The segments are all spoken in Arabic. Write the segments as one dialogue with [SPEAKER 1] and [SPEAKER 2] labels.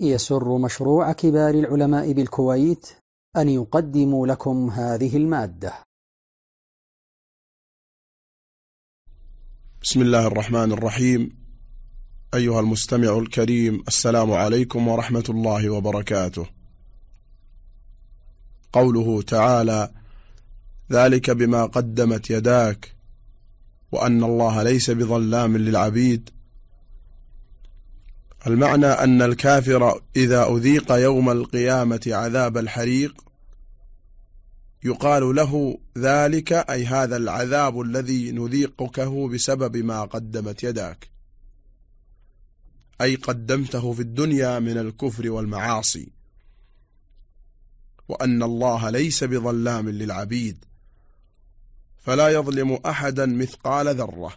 [SPEAKER 1] يسر مشروع كبار العلماء بالكويت أن يقدم لكم هذه المادة.
[SPEAKER 2] بسم الله الرحمن الرحيم. أيها المستمع الكريم السلام عليكم ورحمة الله وبركاته. قوله تعالى ذلك بما قدمت يداك وأن الله ليس بظلام للعبيد المعنى أن الكافر إذا أذيق يوم القيامة عذاب الحريق يقال له ذلك أي هذا العذاب الذي نذيقكه بسبب ما قدمت يداك أي قدمته في الدنيا من الكفر والمعاصي وأن الله ليس بظلام للعبيد فلا يظلم أحدا مثقال ذرة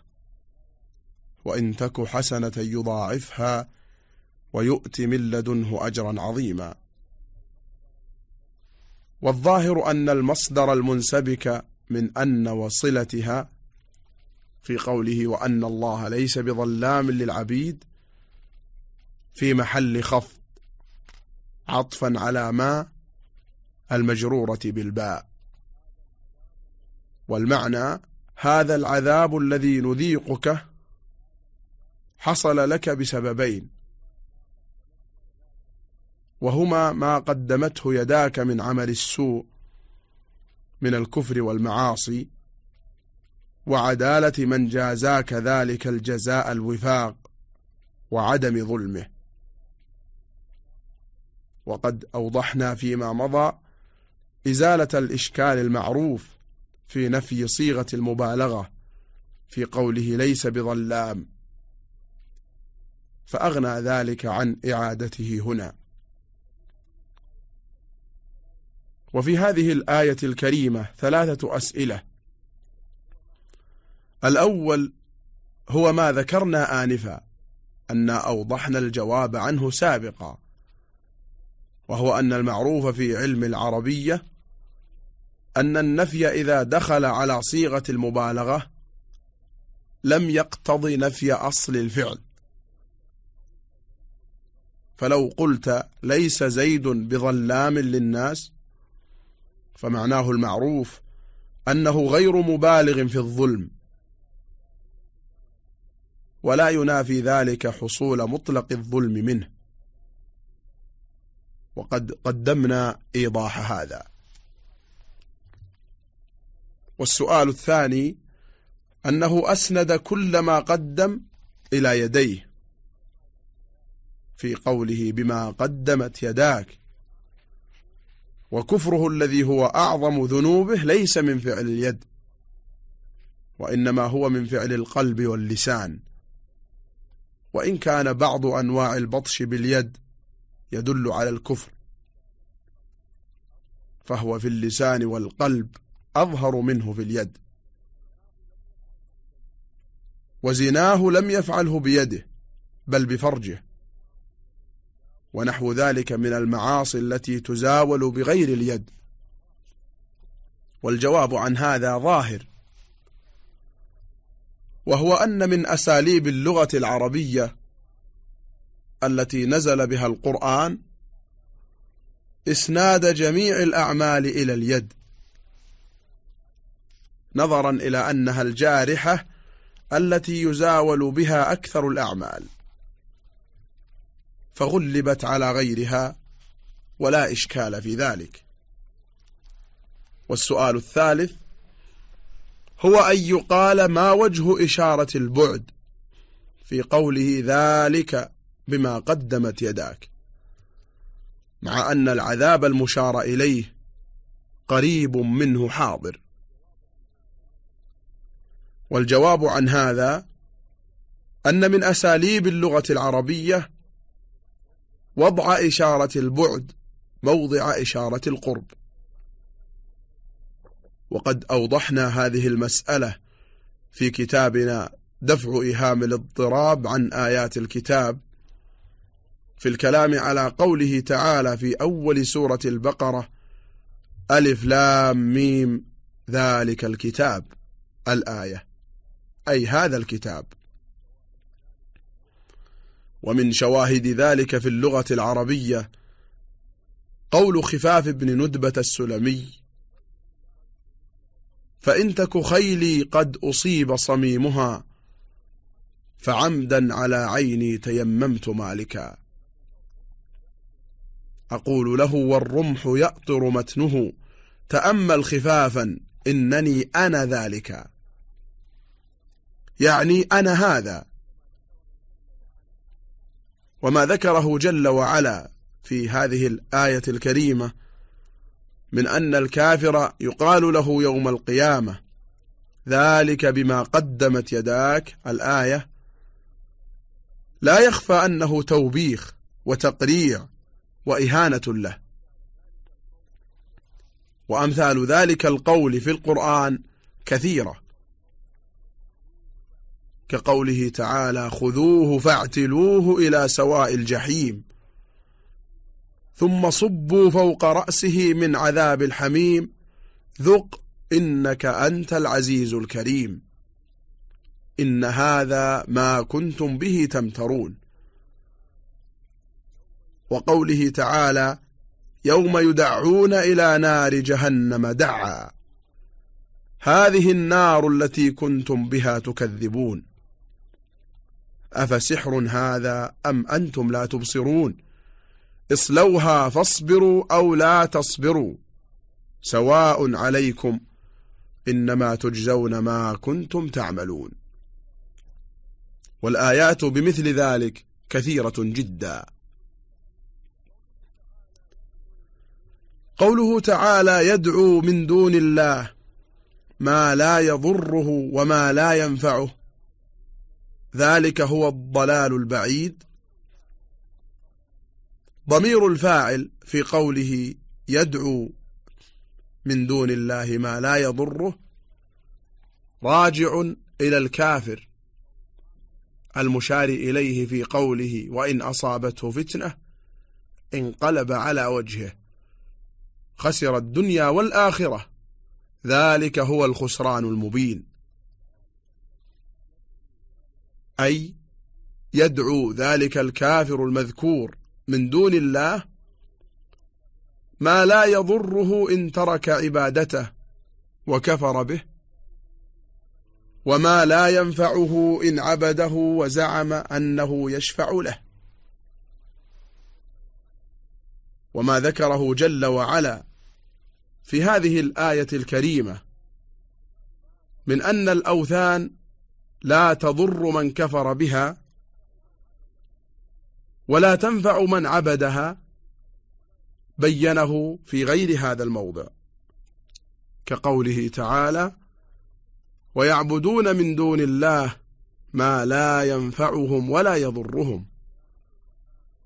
[SPEAKER 2] وإن تك حسنة يضاعفها ويؤتي من لدنه أجرا عظيما. والظاهر أن المصدر المنسبك من أن وصلتها في قوله وأن الله ليس بظلام للعبيد في محل خفض عطفا على ما المجرورة بالباء. والمعنى هذا العذاب الذي نذيقك حصل لك بسببين. وهما ما قدمته يداك من عمل السوء من الكفر والمعاصي وعدالة من جازاك ذلك الجزاء الوفاق وعدم ظلمه. وقد أوضحنا فيما مضى إزالة الإشكال المعروف في نفي صيغة المبالغة في قوله ليس بظلام فأغنى ذلك عن إعادته هنا. وفي هذه الآية الكريمة ثلاثة أسئلة. الأول هو ما ذكرنا آنفا أن أوضحنا الجواب عنه سابقا وهو أن المعروف في علم العربية أن النفي إذا دخل على صيغة المبالغة لم يقتضي نفي أصل الفعل. فلو قلت ليس زيد بظلام للناس فمعناه المعروف أنه غير مبالغ في الظلم. ولا ينافي ذلك حصول مطلق الظلم منه. وقد قدمنا إيضاح هذا. والسؤال الثاني أنه أسند كل ما قدم إلى يديه. في قوله بما قدمت يداك. وكفره الذي هو أعظم ذنوبه ليس من فعل اليد وإنما هو من فعل القلب واللسان. وإن كان بعض أنواع البطش باليد يدل على الكفر فهو في اللسان والقلب أظهر منه في اليد. وزناه لم يفعله بيده بل بفرجه. ونحو ذلك من المعاصي التي تزاول بغير اليد. والجواب عن هذا ظاهر وهو أن من أساليب اللغة العربية التي نزل بها القرآن إسناد جميع الأعمال إلى اليد نظرا إلى أنها الجارحة التي يزاول بها أكثر الأعمال. فغلبت على غيرها ولا إشكال في ذلك. والسؤال الثالث هو أن يقال ما وجه إشارة البعد في قوله ذلك بما قدمت يداك مع أن العذاب المشار إليه قريب منه حاضر. والجواب عن هذا أن من أساليب اللغة العربية وضع إشارة البعد موضع إشارة القرب. وقد أوضحنا هذه المسألة في كتابنا دفع إهام الاضطراب عن آيات الكتاب في الكلام على قوله تعالى في أول سورة البقرة ألف لام ميم ذلك الكتاب الآية أي هذا الكتاب. ومن شواهد ذلك في اللغة العربية قول خفاف بن ندبة السلمي فإن تك خيلي قد أصيب صميمها فعمدا على عيني تيممت مالكا. أقول له والرمح يأطر متنه تأمل خفافا إنني أنا ذلك. يعني أنا هذا وما ذكره جل وعلا في هذه الآية الكريمة من أن الكافر يقال له يوم القيامة. ذلك بما قدمت يداك الآية. لا يخفى أنه توبيخ وتقريع وإهانة له. وأمثال ذلك القول في القرآن كثيرة. كقوله تعالى خذوه فاعتلوه إلى سواء الجحيم. ثم صبوا فوق رأسه من عذاب الحميم. ذق إنك أنت العزيز الكريم. إن هذا ما كنتم به تمترون. وقوله تعالى يوم يدعون إلى نار جهنم دعا. هذه النار التي كنتم بها تكذبون. أفسحر هذا أم أنتم لا تبصرون؟ اصلوها فاصبروا أو لا تصبروا. سواء عليكم إنما تجزون ما كنتم تعملون. والآيات بمثل ذلك كثيرة جدا. قوله تعالى يدعو من دون الله ما لا يضره وما لا ينفعه. ذلك هو الضلال البعيد. ضمير الفاعل في قوله يدعو من دون الله ما لا يضره راجع إلى الكافر المشار إليه في قوله وإن أصابته فتنة انقلب على وجهه. خسر الدنيا والآخرة. ذلك هو الخسران المبين. أي يدعو ذلك الكافر المذكور من دون الله ما لا يضره إن ترك عبادته وكفر به وما لا ينفعه إن عبده وزعم أنه يشفع له. وما ذكره جل وعلا في هذه الآية الكريمة من أن الأوثان لا تضر من كفر بها ولا تنفع من عبدها بينه في غير هذا الموضع كقوله تعالى ويعبدون من دون الله ما لا ينفعهم ولا يضرهم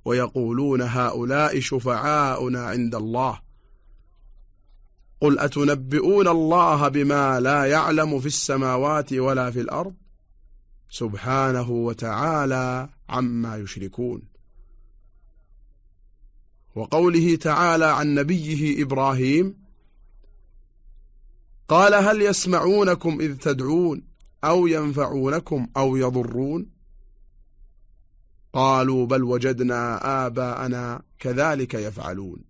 [SPEAKER 2] ويقولون هؤلاء شفعاؤنا عند الله قل أتنبئون الله بما لا يعلم في السماوات ولا في الأرض؟ سبحانه وتعالى عما يشركون. وقوله تعالى عن نبيه إبراهيم قال هل يسمعونكم إذ تدعون أو ينفعونكم أو يضرون؟ قالوا بل وجدنا آباءنا كذلك يفعلون.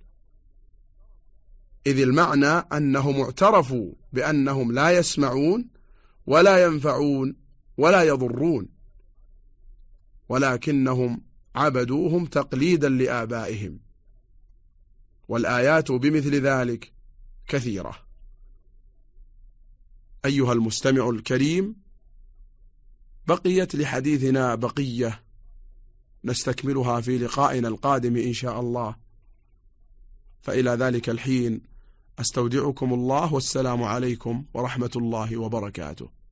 [SPEAKER 2] إذ المعنى أنهم اعترفوا بأنهم لا يسمعون ولا ينفعون ولا يضرون ولكنهم عبدوهم تقليدا لآبائهم. والآيات بمثل ذلك كثيرة. أيها المستمع الكريم بقيت لحديثنا بقية. نستكملها في لقائنا القادم إن شاء الله. فإلى ذلك الحين أستودعكم الله والسلام عليكم ورحمة الله وبركاته.